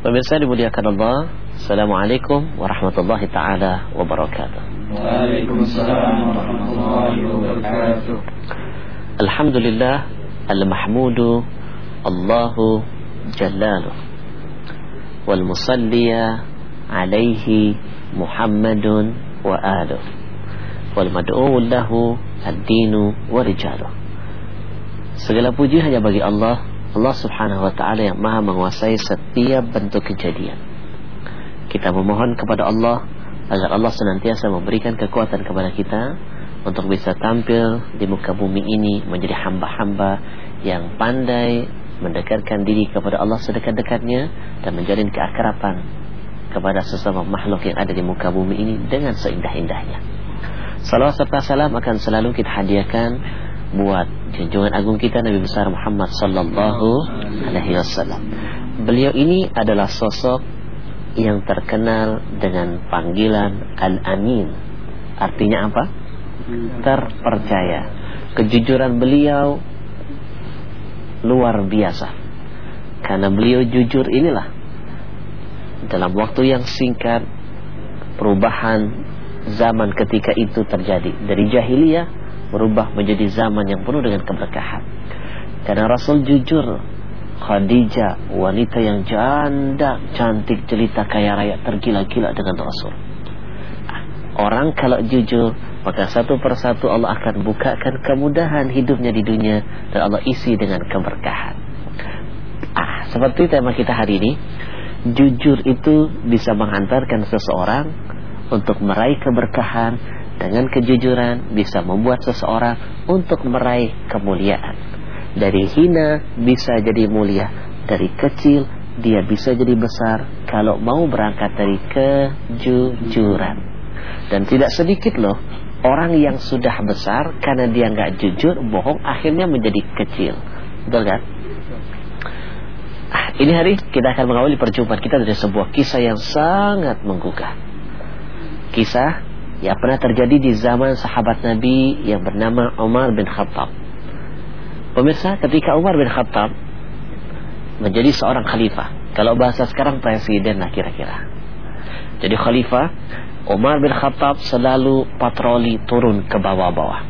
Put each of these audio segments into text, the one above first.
Pemirsa dimuliakan Allah Assalamualaikum warahmatullahi ta'ala wabarakatuh. Waalaikumsalam warahmatullahi wabarakatuh. Alhamdulillah Al-Mahmudu Allahu Jallaluh Wal musalliya Alaihi Muhammadun Wa aluh. Wal mad'u lahu Ad-dinu wa rijaluh. Segala puji hanya bagi Allah Allah subhanahu wa ta'ala yang maha menguasai setiap bentuk kejadian. Kita memohon kepada Allah Agar Allah senantiasa memberikan kekuatan kepada kita Untuk bisa tampil di muka bumi ini Menjadi hamba-hamba yang pandai Mendekatkan diri kepada Allah sedekat-dekatnya Dan menjalin keakrapan Kepada sesama makhluk yang ada di muka bumi ini Dengan seindah-indahnya. Salawat serta salam akan selalu kita hadiahkan buat junjungan agung kita Nabi besar Muhammad sallallahu alaihi wasallam. Beliau ini adalah sosok yang terkenal dengan panggilan Al-Amin. Artinya apa? Terpercaya. Kejujuran beliau luar biasa. Karena beliau jujur inilah dalam waktu yang singkat perubahan zaman ketika itu terjadi dari jahiliyah berubah menjadi zaman yang penuh dengan keberkahan. Karena Rasul jujur, Khadijah wanita yang janda, cantik, jelita, kaya raya, tergila-gila dengan Rasul. Orang kalau jujur, maka satu persatu Allah akan bukakan kemudahan hidupnya di dunia dan Allah isi dengan keberkahan. Ah, seperti tema kita hari ini, jujur itu bisa menghantarkan seseorang untuk meraih keberkahan dengan kejujuran bisa membuat seseorang untuk meraih kemuliaan. Dari hina bisa jadi mulia, dari kecil dia bisa jadi besar kalau mau berangkat dari kejujuran. Dan tidak sedikit loh orang yang sudah besar karena dia nggak jujur, bohong akhirnya menjadi kecil. Betul kan? Ah, ini hari kita akan mengawali perjumpaan kita dari sebuah kisah yang sangat menggugah. Kisah yang pernah terjadi di zaman sahabat Nabi yang bernama Umar bin Khattab. Pemirsa, ketika Umar bin Khattab menjadi seorang khalifah, kalau bahasa sekarang presiden lah kira-kira. Jadi khalifah, Umar bin Khattab selalu patroli turun ke bawah-bawah.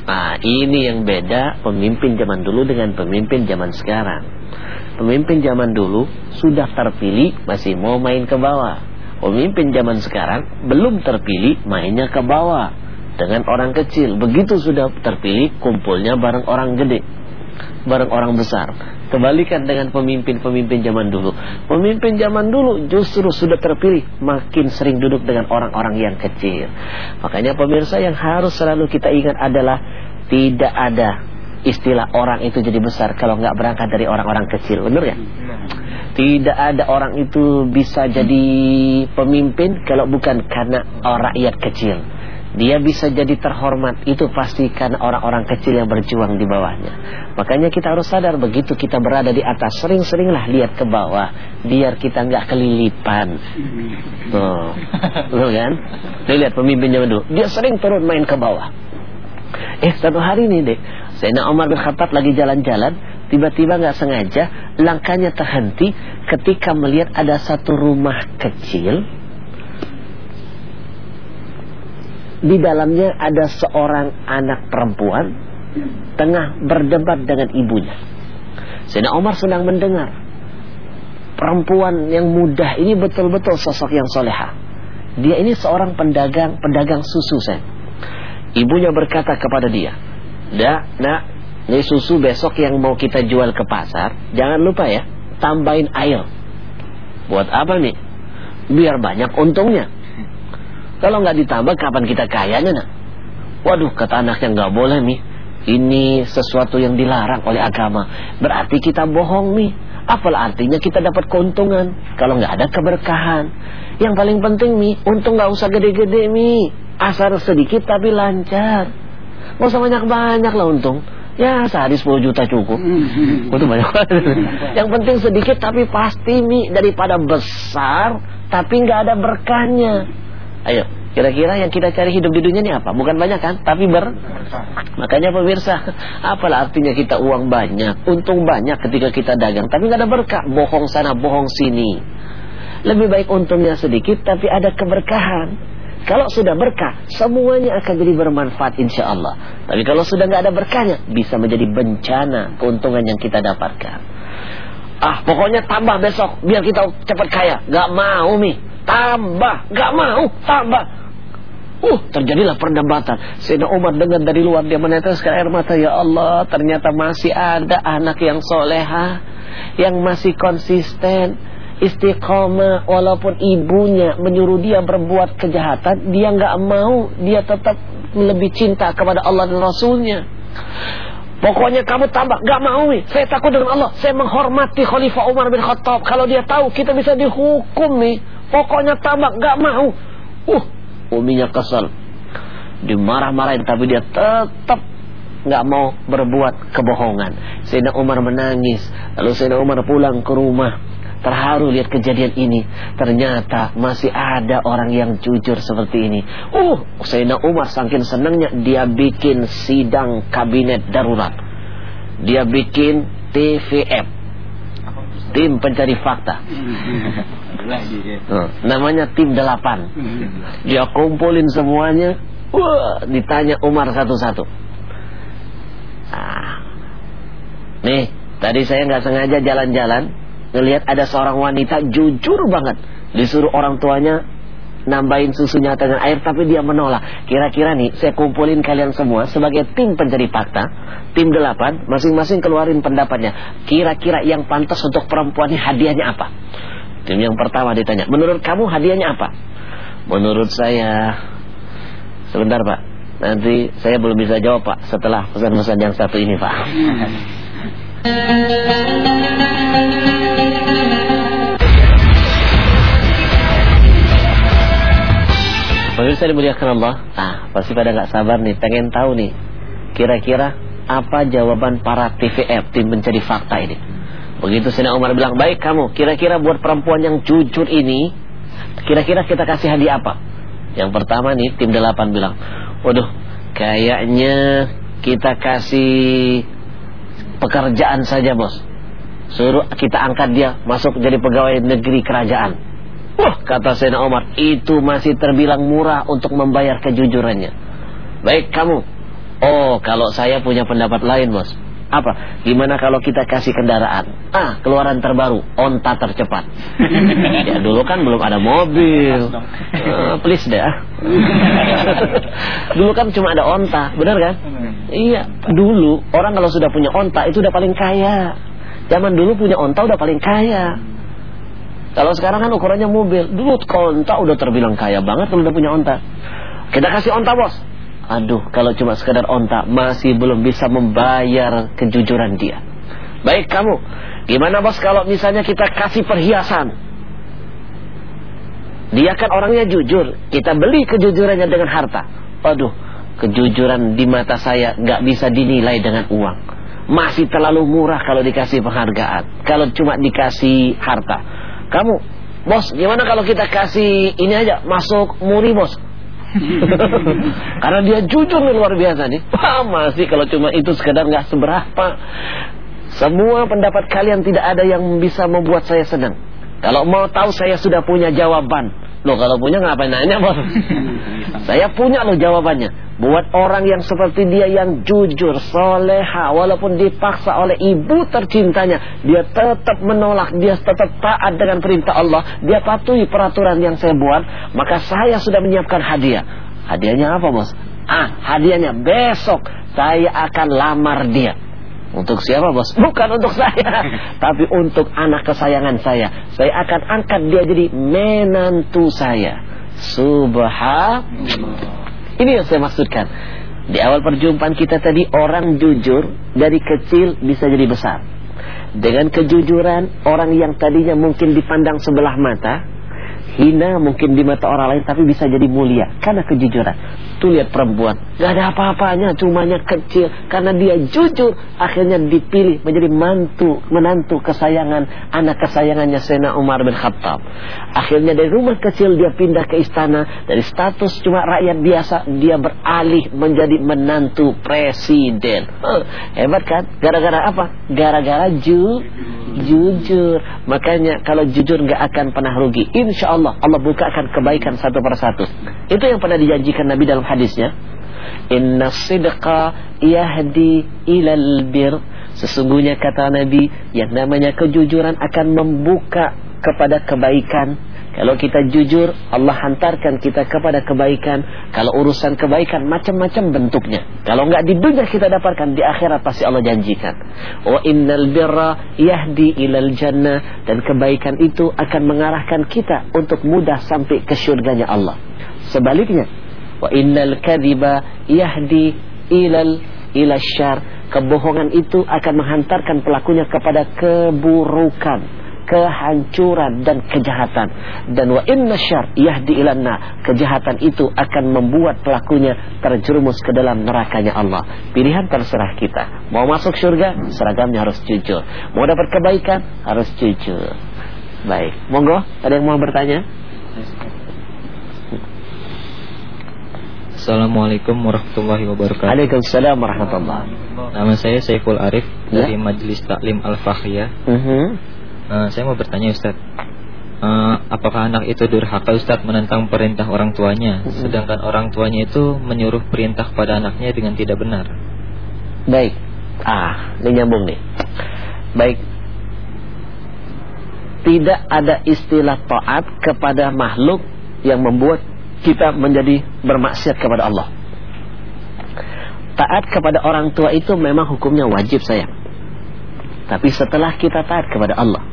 Nah, ini yang beda pemimpin zaman dulu dengan pemimpin zaman sekarang. Pemimpin zaman dulu sudah terpilih masih mau main ke bawah Pemimpin zaman sekarang belum terpilih mainnya ke bawah dengan orang kecil. Begitu sudah terpilih kumpulnya bareng orang gede, bareng orang besar. Kebalikan dengan pemimpin-pemimpin zaman dulu. Pemimpin zaman dulu justru sudah terpilih makin sering duduk dengan orang-orang yang kecil. Makanya pemirsa yang harus selalu kita ingat adalah tidak ada istilah orang itu jadi besar kalau nggak berangkat dari orang-orang kecil, benar ya? Tidak ada orang itu bisa jadi pemimpin kalau bukan karena orang rakyat kecil. Dia bisa jadi terhormat itu pasti karena orang-orang kecil yang berjuang di bawahnya. Makanya kita harus sadar begitu kita berada di atas sering-seringlah lihat ke bawah biar kita nggak kelilipan. Tuh, kan? Lihat pemimpin zaman dulu, dia sering turun main ke bawah. Eh satu hari nih deh, Sayyidina Umar bin Khattab lagi jalan-jalan tiba-tiba nggak sengaja langkahnya terhenti ketika melihat ada satu rumah kecil di dalamnya ada seorang anak perempuan tengah berdebat dengan ibunya. Sayyidina Umar sedang mendengar perempuan yang muda ini betul-betul sosok yang soleha. Dia ini seorang pedagang pedagang susu saya. Ibunya berkata kepada dia, "Dak, nak, ini susu besok yang mau kita jual ke pasar, jangan lupa ya, tambahin air. Buat apa nih? Biar banyak untungnya. Kalau nggak ditambah, kapan kita kayanya nak? Waduh, kata anaknya nggak boleh nih. Ini sesuatu yang dilarang oleh agama. Berarti kita bohong nih. Apalah artinya kita dapat keuntungan kalau nggak ada keberkahan. Yang paling penting nih, untung nggak usah gede-gede nih. Asal sedikit tapi lancar. Gak usah banyak-banyak lah untung. Ya sehari 10 juta cukup. Itu banyak Yang penting sedikit tapi pasti Mi Daripada besar Tapi nggak ada berkahnya. Ayo Kira-kira yang kita cari hidup di dunia ini apa? Bukan banyak kan? Tapi ber. Makanya pemirsa Apalah artinya kita uang banyak Untung banyak ketika kita dagang. Tapi nggak ada berkah Bohong sana, bohong sini. Lebih baik untungnya sedikit tapi ada keberkahan. Kalau sudah berkah, semuanya akan jadi bermanfaat insya Allah. Tapi kalau sudah nggak ada berkahnya, bisa menjadi bencana keuntungan yang kita dapatkan. Ah, pokoknya tambah besok biar kita cepat kaya. Gak mau mi, tambah, gak mau tambah. Uh, terjadilah perdebatan. Sayyidina Umar dengar dari luar dia meneteskan air mata. Ya Allah, ternyata masih ada anak yang soleha, yang masih konsisten istiqomah walaupun ibunya menyuruh dia berbuat kejahatan dia nggak mau dia tetap lebih cinta kepada Allah dan Rasulnya. Pokoknya kamu tambah nggak mau nih. Saya takut dengan Allah. Saya menghormati Khalifah Umar bin Khattab. Kalau dia tahu kita bisa dihukum nih pokoknya tambah nggak mau. Uh uminya kesal dimarah-marahin tapi dia tetap nggak mau berbuat kebohongan. Sayyidina Umar menangis. Lalu Sayyidina Umar pulang ke rumah terharu lihat kejadian ini. Ternyata masih ada orang yang jujur seperti ini. Uh, Sayyidina Umar saking senangnya dia bikin sidang kabinet darurat. Dia bikin TVF. Tim pencari fakta. uh, namanya tim delapan. Dia kumpulin semuanya. Wah, ditanya Umar satu-satu. Ah. Nih, tadi saya nggak sengaja jalan-jalan ngelihat ada seorang wanita jujur banget disuruh orang tuanya nambahin susunya dengan air tapi dia menolak. Kira-kira nih saya kumpulin kalian semua sebagai tim pencari fakta, tim delapan, masing-masing keluarin pendapatnya. Kira-kira yang pantas untuk perempuan ini hadiahnya apa? Tim yang pertama ditanya, menurut kamu hadiahnya apa? Menurut saya sebentar Pak. Nanti saya belum bisa jawab Pak setelah pesan-pesan yang satu ini Pak. Pemirsa dimuliakan Allah? Ah, pasti pada nggak sabar nih Pengen tahu nih Kira-kira apa jawaban para TVF Tim mencari fakta ini? Begitu Sina Umar bilang Baik kamu, kira-kira buat perempuan yang jujur ini Kira-kira kita kasih hadiah apa? Yang pertama nih Tim 8 bilang Waduh, kayaknya kita kasih pekerjaan saja bos. Suruh kita angkat dia Masuk jadi pegawai negeri kerajaan Wah, kata Sayyidina Umar, itu masih terbilang murah untuk membayar kejujurannya. Baik kamu. Oh, kalau saya punya pendapat lain, Bos. Apa? Gimana kalau kita kasih kendaraan? Ah, keluaran terbaru, onta tercepat. ya dulu kan belum ada mobil. Uh, please deh. Ah. dulu kan cuma ada onta, benar kan? Iya, dulu orang kalau sudah punya onta itu udah paling kaya. Zaman dulu punya onta udah paling kaya. Kalau sekarang kan ukurannya mobil. Dulu onta udah terbilang kaya banget kalau udah punya onta. Kita kasih onta bos. Aduh, kalau cuma sekedar onta masih belum bisa membayar kejujuran dia. Baik kamu, gimana bos kalau misalnya kita kasih perhiasan? Dia kan orangnya jujur. Kita beli kejujurannya dengan harta. Aduh, kejujuran di mata saya nggak bisa dinilai dengan uang. Masih terlalu murah kalau dikasih penghargaan. Kalau cuma dikasih harta. Kamu, bos, gimana kalau kita kasih ini aja masuk muri bos? Karena dia jujur nih luar biasa nih. Wah, masih kalau cuma itu sekedar nggak seberapa. Semua pendapat kalian tidak ada yang bisa membuat saya senang. Kalau mau tahu saya sudah punya jawaban. Loh kalau punya ngapain nanya bos? Saya punya loh jawabannya. Buat orang yang seperti dia yang jujur, soleha, walaupun dipaksa oleh ibu tercintanya, dia tetap menolak, dia tetap taat dengan perintah Allah, dia patuhi peraturan yang saya buat, maka saya sudah menyiapkan hadiah. Hadiahnya apa bos? Ah, hadiahnya besok saya akan lamar dia. Untuk siapa bos? Bukan untuk saya Tapi untuk anak kesayangan saya Saya akan angkat dia jadi menantu saya Subhanallah Ini yang saya maksudkan. Di awal perjumpaan kita tadi Orang jujur dari kecil bisa jadi besar. Dengan kejujuran Orang yang tadinya mungkin dipandang sebelah mata hina mungkin di mata orang lain tapi bisa jadi mulia karena kejujuran. Tuh lihat perempuan, gak ada apa-apanya, cumanya kecil karena dia jujur akhirnya dipilih menjadi mantu, menantu kesayangan anak kesayangannya Sena Umar bin Khattab. Akhirnya dari rumah kecil dia pindah ke istana dari status cuma rakyat biasa dia beralih menjadi menantu presiden. Hebat kan? Gara-gara apa? Gara-gara ju jujur. Makanya kalau jujur nggak akan pernah rugi. Insya Allah Allah bukakan kebaikan satu persatu. Itu yang pernah dijanjikan Nabi dalam hadisnya Inna sidqa yahdi ilal bir Sesungguhnya kata Nabi Yang namanya kejujuran akan membuka kepada kebaikan Kalau kita jujur Allah hantarkan kita kepada kebaikan. Kalau urusan kebaikan macam-macam bentuknya. Kalau enggak di dunia kita dapatkan Di akhirat pasti Allah janjikan. Wa innal birra yahdi ilal jannah. Dan kebaikan itu akan mengarahkan kita Untuk mudah sampai ke syurganya Allah. Sebaliknya wa innal kadhiba yahdi ilal ila syar. Kebohongan itu akan menghantarkan pelakunya kepada keburukan kehancuran dan kejahatan dan wa inna syar yahdi ilanna kejahatan itu akan membuat pelakunya terjerumus ke dalam nerakanya Allah pilihan terserah kita mau masuk surga seragamnya harus jujur mau dapat kebaikan harus jujur baik monggo ada yang mau bertanya Assalamualaikum warahmatullahi wabarakatuh. Waalaikumsalam warahmatullahi Nama saya Saiful Arif Ya. dari Majelis Taklim Al-Fakhiyah. Mhm. Eh, saya mau bertanya Ustaz. Eh, apakah anak itu durhaka Ustaz menentang perintah orang tuanya sedangkan orang tuanya itu menyuruh perintah kepada anaknya dengan tidak benar? Baik. Ah, ini nyambung nih. Baik. Tidak ada istilah taat kepada makhluk yang membuat kita menjadi bermaksiat kepada Allah. Taat kepada orang tua itu memang hukumnya wajib sayang. Tapi setelah kita taat kepada Allah.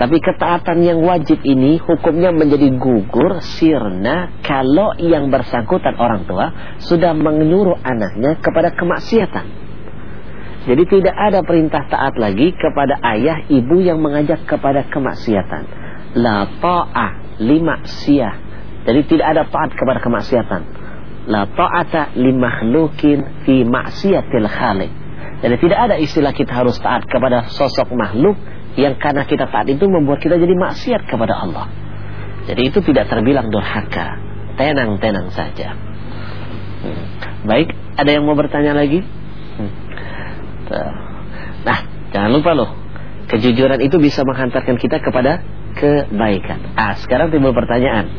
Tapi ketaatan yang wajib ini hukumnya menjadi gugur sirna kalau yang bersangkutan orang tua sudah menyuruh anaknya kepada kemaksiatan. Jadi tidak ada perintah taat lagi kepada ayah ibu yang mengajak kepada kemaksiatan. La ta'ah lima siyah jadi tidak ada taat kepada kemaksiatan. La ta'ata li makhlukin fi maksiatil khaliq. Jadi tidak ada istilah kita harus taat kepada sosok makhluk yang karena kita taat itu membuat kita jadi maksiat kepada Allah. Jadi itu tidak terbilang durhaka. Tenang-tenang saja. Hmm. Baik, ada yang mau bertanya lagi? Hmm. Nah, jangan lupa loh. Kejujuran itu bisa menghantarkan kita kepada kebaikan. Ah, sekarang timbul pertanyaan.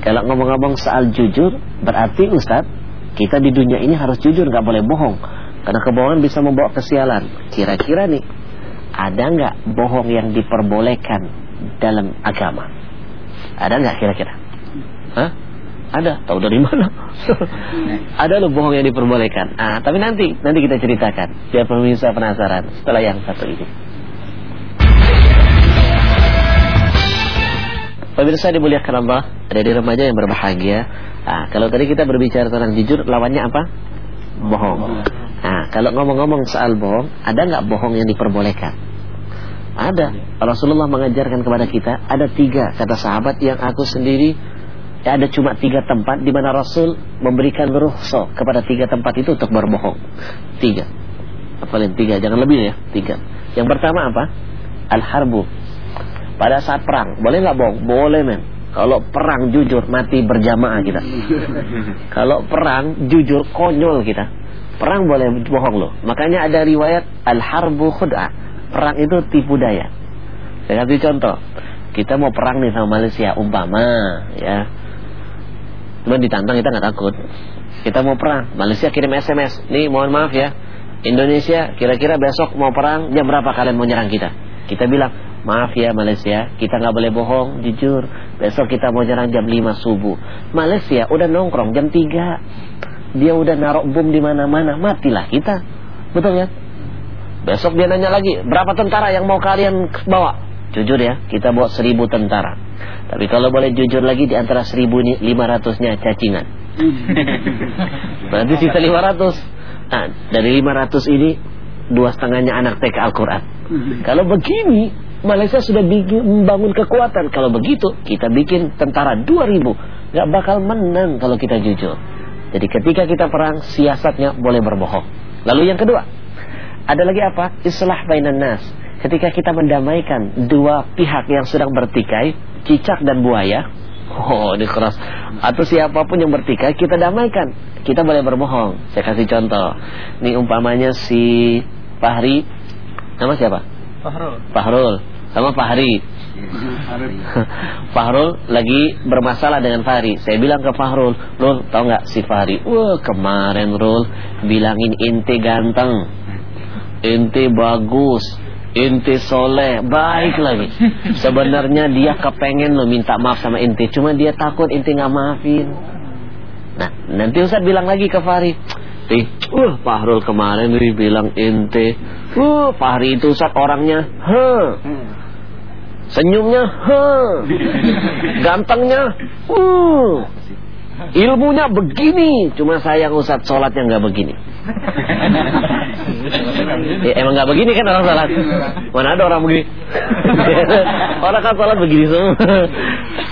Kalau ngomong-ngomong soal jujur, berarti Ustadz, kita di dunia ini harus jujur, nggak boleh bohong. Karena kebohongan bisa membawa kesialan. Kira-kira nih, ada nggak bohong yang diperbolehkan dalam agama? Ada nggak kira-kira? Hah? Ada, tahu dari mana? ada loh bohong yang diperbolehkan. Ah, tapi nanti, nanti kita ceritakan. Biar pemirsa penasaran setelah yang satu ini. Pemirsa dimuliakan Allah, ada di remaja yang berbahagia. Nah, kalau tadi kita berbicara tentang jujur, lawannya apa? Bohong. Nah, kalau ngomong-ngomong soal bohong, ada nggak bohong yang diperbolehkan? Ada. Rasulullah mengajarkan kepada kita, ada tiga kata sahabat yang aku sendiri, ya ada cuma tiga tempat di mana Rasul memberikan rukhsah kepada tiga tempat itu untuk berbohong. Tiga. Apalagi tiga, jangan lebih ya, tiga. Yang pertama apa? Al-harbu pada saat perang boleh nggak bohong boleh men kalau perang jujur mati berjamaah kita kalau perang jujur konyol kita perang boleh bohong loh. Makanya ada riwayat al harbu khud'ah perang itu tipu daya. Saya kasih contoh. Kita mau perang nih sama Malaysia umpama ya. Cuma ditantang kita nggak takut. Kita mau perang Malaysia kirim SMS nih mohon maaf ya. Indonesia kira-kira besok mau perang jam berapa kalian mau nyerang kita? Kita bilang Maaf ya Malaysia, kita nggak boleh bohong, jujur. Besok kita mau jalan jam 5 subuh. Malaysia udah nongkrong jam 3. Dia udah naruh bom di mana-mana, matilah kita. Betul ya? Besok dia nanya lagi, berapa tentara yang mau kalian bawa? Jujur ya, kita bawa seribu tentara. Tapi kalau boleh jujur lagi di antara seribu ini lima ratusnya cacingan. Berarti sisa lima ratus. Nah, dari lima ratus ini dua setengahnya anak TK Al-Quran. Kalau begini Malaysia sudah bikin, membangun kekuatan. Kalau begitu, kita bikin tentara 2000. Gak bakal menang kalau kita jujur. Jadi ketika kita perang, siasatnya boleh berbohong. Lalu yang kedua, ada lagi apa? Islah bainan nas. Ketika kita mendamaikan dua pihak yang sedang bertikai, cicak dan buaya. Oh, ini keras. Atau siapa pun yang bertikai, kita damaikan. Kita boleh berbohong. Saya kasih contoh. Ini umpamanya si Fahri. Nama siapa? Fahrul. Fahrul. Sama Fahri. Fahrul lagi bermasalah dengan Fahri. Saya bilang ke Fahrul, Rul, tau nggak si Fahri? Wah kemarin Rul bilangin inti ganteng, inti bagus, inti soleh, baik lagi. Sebenarnya dia kepengen lo minta maaf sama inti, cuma dia takut inti nggak maafin. Nah nanti Ustaz bilang lagi ke Fahri. Eh, uh, Fahrul kemarin nih bilang inti, uh, Fahri itu Ustaz orangnya, huh. Senyumnya, huh. Gantengnya, uh. Ilmunya begini, cuma sayang Ustaz sholatnya nggak begini. ya, emang nggak begini kan orang sholat? Mana ada orang begini? orang kan sholat begini semua.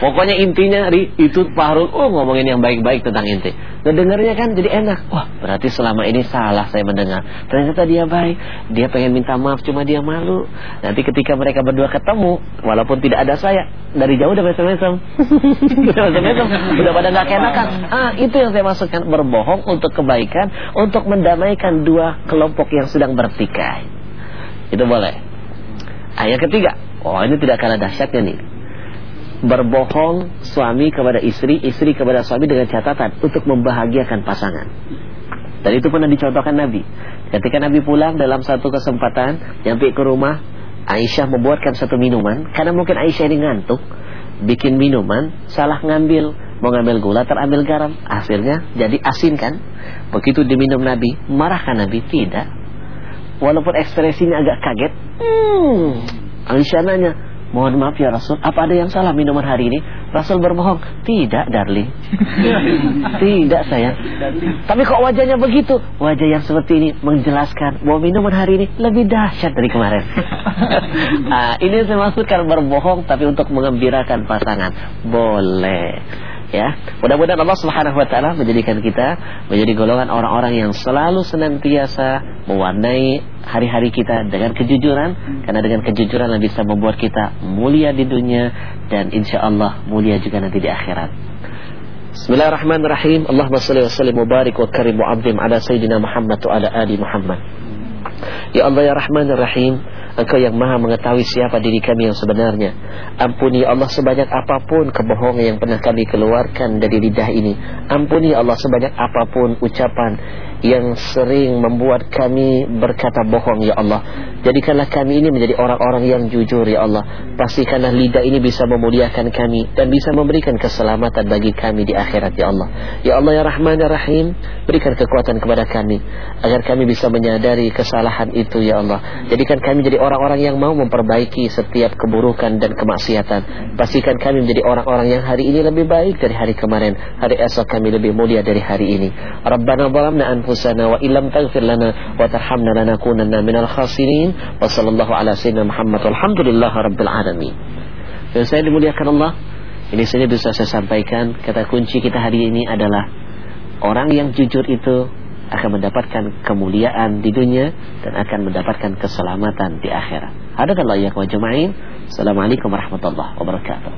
Pokoknya intinya Ri, itu Fahrul, oh ngomongin yang baik-baik tentang inti. Ngedengarnya kan jadi enak. Wah, berarti selama ini salah saya mendengar. Ternyata dia baik. Dia pengen minta maaf, cuma dia malu. Nanti ketika mereka berdua ketemu, walaupun tidak ada saya, dari jauh udah mesem-mesem. udah pada nggak kenakan. Ah, itu yang saya maksudkan berbohong untuk kebaikan, untuk mendamaikan dua kelompok yang sedang bertikai. Itu boleh. Yang ketiga, oh ini tidak kalah dahsyatnya nih berbohong suami kepada istri, istri kepada suami dengan catatan untuk membahagiakan pasangan. Dan itu pernah dicontohkan Nabi. Ketika Nabi pulang dalam satu kesempatan, nyampe ke rumah, Aisyah membuatkan satu minuman. Karena mungkin Aisyah ini ngantuk, bikin minuman, salah ngambil, mau ngambil gula, terambil garam. Hasilnya jadi asin kan. Begitu diminum Nabi, marahkan Nabi? Tidak. Walaupun ekspresinya agak kaget, hmm, Aisyah nanya, Mohon maaf ya Rasul, apa ada yang salah minuman hari ini? Rasul berbohong. Tidak, darling. Tidak, sayang. Tapi kok wajahnya begitu? Wajah yang seperti ini menjelaskan bahwa minuman hari ini lebih dahsyat dari kemarin. nah, ini saya maksudkan berbohong tapi untuk mengembirakan pasangan. Boleh ya. Mudah-mudahan Allah Subhanahu wa taala menjadikan kita menjadi golongan orang-orang yang selalu senantiasa mewarnai hari-hari kita dengan kejujuran karena dengan kejujuran bisa membuat kita mulia di dunia dan insya Allah mulia juga nanti di akhirat. Bismillahirrahmanirrahim. Allahumma salli wa sallim wa barik wa karim wa abdim ala sayyidina Muhammad wa ala ali Muhammad. Ya Allah ya Rahman ya Rahim Engkau yang maha mengetahui siapa diri kami yang sebenarnya. Ampuni Allah sebanyak apa pun kebohongan yang pernah kami keluarkan dari lidah ini. Ampuni Allah sebanyak apa pun ucapan yang sering membuat kami berkata bohong ya Allah. Jadikanlah kami ini menjadi orang-orang yang jujur ya Allah. Pastikanlah lidah ini bisa memuliakan kami Dan bisa memberikan keselamatan bagi kami di akhirat ya Allah. Ya Allah ya Rahman ya Rahim Berikan kekuatan kepada kami Agar kami bisa menyadari kesalahan itu ya Allah. Jadikan kami jadi orang-orang yang mau memperbaiki setiap keburukan dan kemaksiatan. Pastikan kami menjadi orang-orang yang hari ini lebih baik dari hari kemarin. Hari esok kami lebih mulia dari hari ini. Rabbana zalamna anfusana wa illam taghfir lana wa tarhamna lanakunanna minal khasirin. Wa sallallahu ala sayyidina Muhammad. Walhamdulillah rabbil alamin. Dan saya dimuliakan Allah. Ini saja bisa saya sampaikan. Kata kunci kita hari ini adalah Orang yang jujur itu akan mendapatkan kemuliaan di dunia dan akan mendapatkan keselamatan di akhirat. Hadakallahu ya wa jamain. Assalamualaikum warahmatullahi wabarakatuh.